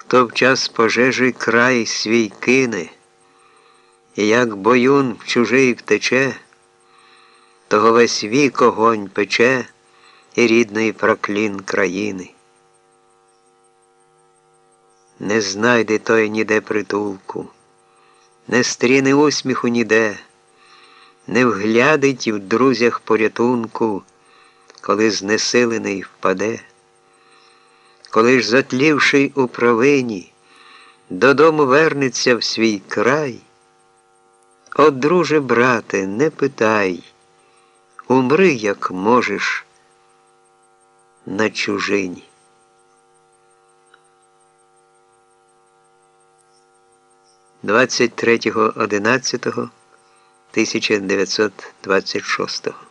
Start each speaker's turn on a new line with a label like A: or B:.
A: Хто в час пожежі край свій кине, і як боюн в чужий втече, того весь вік огонь пече і рідний проклін країни. Не знайде той ніде притулку, не стріне усміху ніде, не вглядить в друзях порятунку, коли знесилений впаде, коли ж затлівший у провині, додому вернеться в свій край. О, друже, брате, не питай, умри, як можеш, на чужині. Двадцять 1926